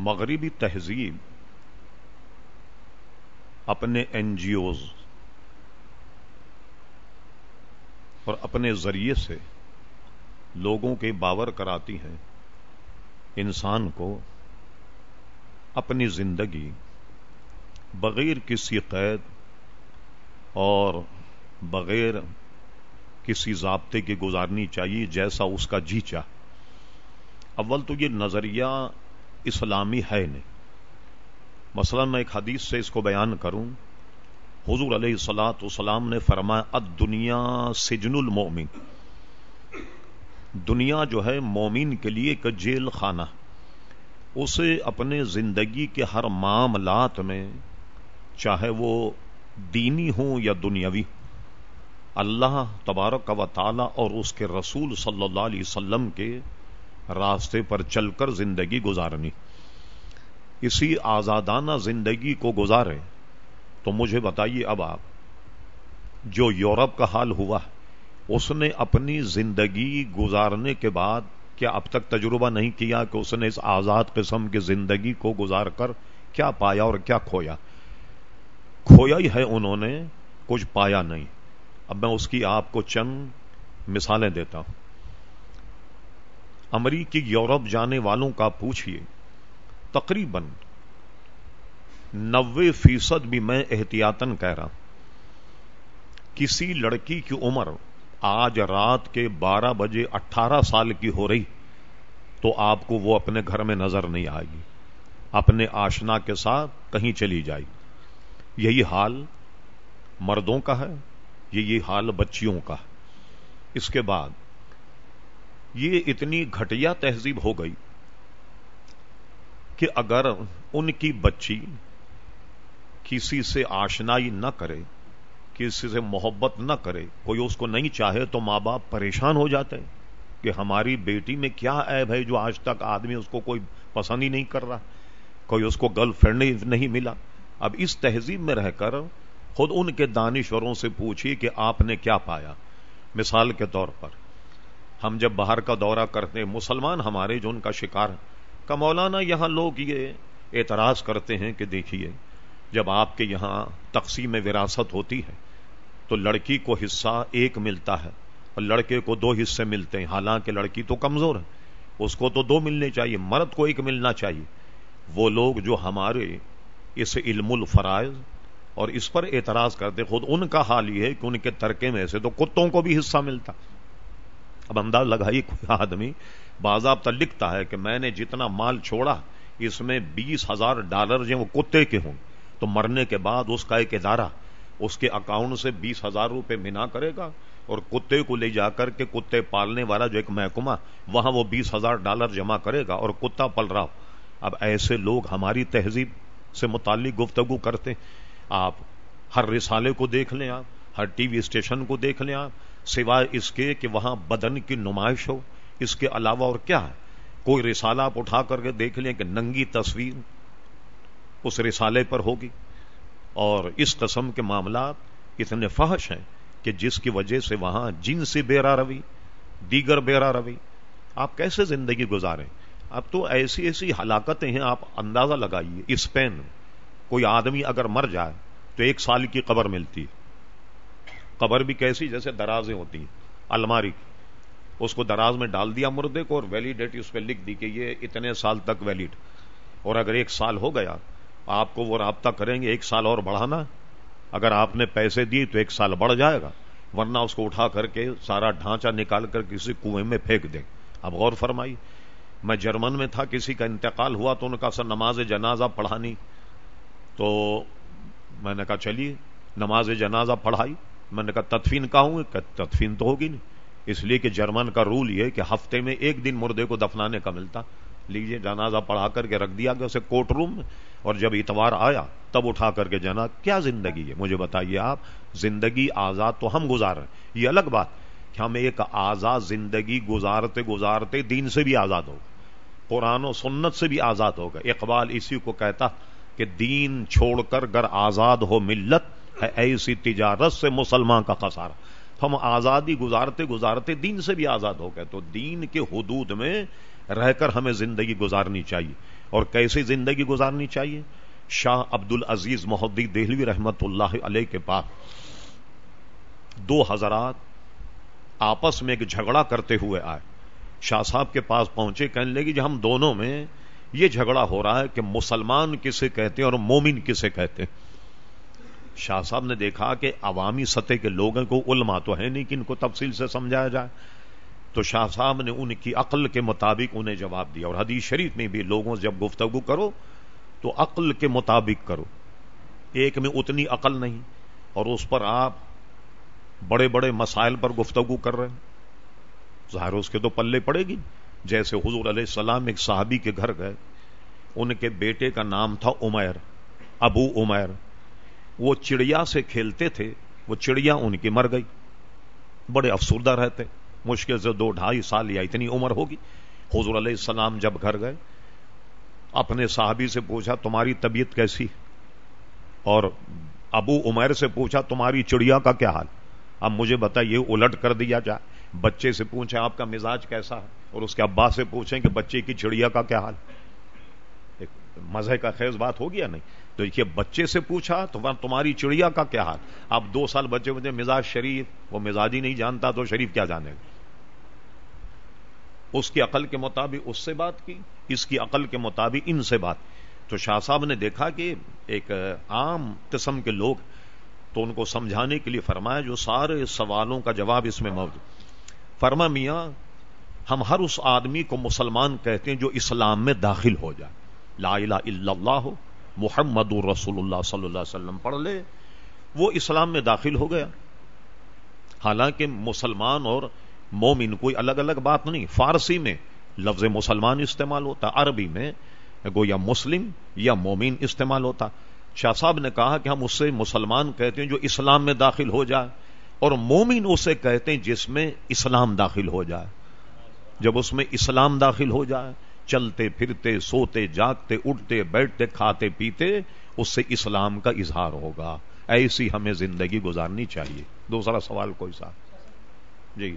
مغربی تہذیب، اپنے این جی اوز اور اپنے ذریعے سے لوگوں کے باور کراتی ہیں، انسان کو اپنی زندگی بغیر کسی قید اور بغیر کسی ضابطے کی گزارنی چاہیے جیسا اس کا جی چاہ اول تو یہ نظریہ اسلامی ہے نہیں۔ مثلا میں ایک حدیث سے اس کو بیان کروں۔ حضور علیہ السلاۃ والسلام نے فرمایا اد دنیا سجن المومن دنیا جو ہے مومن کے لیے ایک جیل خانہ۔ اسے اپنے زندگی کے ہر معاملات میں، چاہے وہ دینی ہوں یا دنیاوی، اللہ تبارک و تعالی اور اس کے رسول صلی اللہ علیہ وسلم کے راستے پر چل کر زندگی گزارنی۔ اسی آزادانہ زندگی کو گزارے تو مجھے بتائیے اب آپ، جو یورپ کا حال ہوا، اس نے اپنی زندگی گزارنے کے بعد کیا اب تک تجربہ نہیں کیا کہ اس نے اس آزاد قسم کی زندگی کو گزار کر کیا پایا اور کیا کھویا؟ کھویا ہی ہے انہوں نے، کچھ پایا نہیں۔ اب میں اس کی آپ کو چند مثالیں دیتا ہوں۔ امریکی یورپ جانے والوں کا پوچھئے۔ تقریباً نوے فیصد بھی میں احتیاطن کہہ رہا کسی لڑکی کی عمر آج رات کے بارہ بجے اٹھارہ سال کی ہو رہی، تو آپ کو وہ اپنے گھر میں نظر نہیں آئے گی۔ اپنے آشنا کے ساتھ کہیں چلی جائے۔ یہی حال مردوں کا ہے، یہی حال بچیوں کا۔ ہے اس کے بعد یہ اتنی گھٹیا تہذیب ہو گئی کہ اگر ان کی بچی کسی سے آشنائی نہ کرے، کسی سے محبت نہ کرے، کوئی اس کو نہیں چاہے تو ماں باپ پریشان ہو جاتے ہیں کہ ہماری بیٹی میں کیا عیب ہے جو آج تک آدمی اس کو کوئی پسند ہی نہیں کر رہا، کوئی اس کو گرل فرینڈ نہیں ملا۔ اب اس تہذیب میں رہ کر خود ان کے دانشوروں سے پوچھی کہ آپ نے کیا پایا۔ مثال کے طور پر ہم جب باہر کا دورہ کرتے مسلمان ہمارے جو ان کا شکار کا مولانا یہاں لوگ یہ اعتراض کرتے ہیں کہ دیکھیے، جب آپ کے یہاں تقسیم وراثت ہوتی ہے، تو لڑکی کو حصہ ایک ملتا ہے اور لڑکے کو دو حصے ملتے ہیں۔ حالانکہ لڑکی تو کمزور ہے، اس کو تو دو ملنے چاہیے، مرد کو ایک ملنا چاہیے۔ وہ لوگ جو ہمارے اس علم الفرائض اور اس پر اعتراض کرتے، خود ان کا حال یہ ہے کہ ان کے ترکے میں سے تو کتوں کو بھی حصہ ملتا۔ اب انداز لگائی کوئی آدمی، باضابطہ لکھتا ہے کہ میں نے جتنا مال چھوڑا، اس میں بیس ہزار ڈالر جو وہ کتے کے ہوں۔ تو مرنے کے بعد اس کا ایک ادارہ اس کے اکاؤنٹ سے بیس ہزار روپے منا کرے گا اور کتے کو لے جا کر کے کتے پالنے والا جو ایک محکمہ، وہاں وہ بیس ہزار ڈالر جمع کرے گا اور کتا پل رہا۔ اب ایسے لوگ ہماری تہذیب سے متعلق گفتگو کرتے آپ ہر رسالے کو دیکھ لیں آپ، ہر ٹی وی اسٹیشن کو دیکھ لیں آپ سوائے اس کے کہ وہاں بدن کی نمائش ہو۔ اس کے علاوہ اور کیا ہے؟ کوئی رسالہ آپ اٹھا کر کے دیکھ لیں کہ ننگی تصویر اس رسالے پر ہوگی۔ اور اس قسم کے معاملات اتنے فحش ہیں کہ جس کی وجہ سے وہاں جن سے بیرا روی، دیگر بیرا روی۔ آپ کیسے زندگی گزاریں؟ اب تو ایسی ایسی ہلاکتیں ہیں، آپ اندازہ لگائیے۔ اسپین کوئی آدمی اگر مر جائے تو ایک سال کی قبر ملتی ہے۔ قبر بھی کیسی جیسے درازیں ہوتی ہیں، الماری اس کو دراز میں ڈال دیا مردے کو اور ویلیڈیٹی اس پہ لکھ دی کہ یہ اتنے سال تک ویلڈ اور اگر ایک سال ہو گیا، آپ کو وہ رابطہ کریں گے، ایک سال اور بڑھانا۔ اگر آپ نے پیسے دیے تو ایک سال بڑھ جائے گا، ورنہ اس کو اٹھا کر کے سارا ڈھانچہ نکال کر کسی کنویں میں پھینک دیں۔ اب غور فرمائی میں جرمن میں تھا، کسی کا انتقال ہوا تو ان کا سر نماز جنازہ پڑھانی۔ تو میں نے کہا، چلیے، نماز جنازہ پڑھائی۔ میں نے کہا، تدفین کا ہوں کہ تدفین تو ہوگی نہیں۔ اس لیے کہ جرمن کا رول یہ کہ ہفتے میں ایک دن مردے کو دفنانے کا ملتا۔ لیجیے جنازہ پڑھا کر کے رکھ دیا گیا اسے کوٹ روم میں۔ اور جب اتوار آیا، تب اٹھا کر کے جنا کیا زندگی ہے؟ مجھے بتائیے آپ، زندگی آزاد تو ہم گزار رہے ہیں۔ یہ الگ بات، کہ ہم ایک آزاد زندگی گزارتے گزارتے دین سے بھی آزاد ہو قرآن و سنت سے بھی آزاد ہوگا اقبال اسی کو کہتا کہ دین چھوڑ کر گر آزاد ہو ملت ہے ایسی تجارت سے مسلمان کا خسارہ۔ ہم آزادی گزارتے گزارتے دین سے بھی آزاد ہو گئے، تو دین کے حدود میں رہ کر ہمیں زندگی گزارنی چاہیے۔ اور کیسی زندگی گزارنی چاہیے؟ شاہ عبد العزیز محدی دہلوی رحمت اللہ علیہ کے پاس دو حضرات آپس میں ایک جھگڑا کرتے ہوئے آئے۔ شاہ صاحب کے پاس پہنچے، کہنے لگی جی ہم دونوں میں یہ جھگڑا ہو رہا ہے کہ مسلمان کسے کہتے ہیں اور مومن کسے کہتے ہیں۔ شاہ صاحب نے دیکھا کہ عوامی سطح کے لوگوں کو علماء تو ہے نہیں کہ ان کو تفصیل سے سمجھایا جائے۔ تو شاہ صاحب نے ان کی عقل کے مطابق انہیں جواب دیا۔ اور حدیث شریف میں بھی لوگوں سے جب گفتگو کرو تو عقل کے مطابق کرو۔ ایک میں اتنی عقل نہیں، اور اس پر آپ بڑے بڑے مسائل پر گفتگو کر رہے ہیں۔ ظاہر اس کے تو پلے پڑے گی۔ جیسے حضور علیہ السلام ایک صحابی کے گھر گئے۔ ان کے بیٹے کا نام تھا عمیر، ابو عمیر۔ وہ چڑیا سے کھیلتے تھے، وہ چڑیا ان کی مر گئی۔ بڑے افسردہ رہتے۔ مشکل سے دو ڈھائی سال یا اتنی عمر ہوگی۔ حضور علیہ السلام جب گھر گئے، اپنے صحابی سے پوچھا، تمہاری طبیعت کیسی اور ابو عمیر سے پوچھا، تمہاری چڑیا کا کیا حال؟ اب مجھے بتائیے الٹ کر دیا جائے۔ بچے سے پوچھیں، آپ کا مزاج کیسا ہے؟ اور اس کے ابا سے پوچھیں کہ بچے کی چڑیا کا کیا حال؟ ایک مزے کا خیز بات ہو گیا نہیں؟ تو یہ بچے سے پوچھا، تو تمہاری چڑیا کا کیا حال؟ اب دو سال بچے مجھے مزاج شریف، وہ مزاج ہی نہیں جانتا، تو شریف کیا جانے گا؟ اس کی عقل کے مطابق اس سے بات کی، اس کی عقل کے مطابق ان سے بات۔ تو شاہ صاحب نے دیکھا کہ ایک عام قسم کے لوگ، تو ان کو سمجھانے کے لیے فرمایا، جو سارے سوالوں کا جواب اس میں موجود۔ فرما میاں، ہم ہر اس آدمی کو مسلمان کہتے ہیں جو اسلام میں داخل ہو جائے۔ لا الہ الا اللہ، محمد رسول اللہ صلی اللہ علیہ وسلم پڑھ لے، وہ اسلام میں داخل ہو گیا۔ حالانکہ مسلمان اور مومن کوئی الگ الگ بات نہیں، فارسی میں لفظ مسلمان استعمال ہوتا، عربی میں گو یا مسلم یا مومن استعمال ہوتا۔ شاہ صاحب نے کہا کہ ہم اس سے مسلمان کہتے ہیں جو اسلام میں داخل ہو جائے، اور مومن اسے کہتے ہیں جس میں اسلام داخل ہو جائے۔ جب اس میں اسلام داخل ہو جائے چلتے پھرتے، سوتے، جاگتے، اٹھتے، بیٹھتے، کھاتے، پیتے، اس سے اسلام کا اظہار ہوگا۔ ایسی ہمیں زندگی گزارنی چاہیے۔ دوسرا سوال کوئی سا؟ جی۔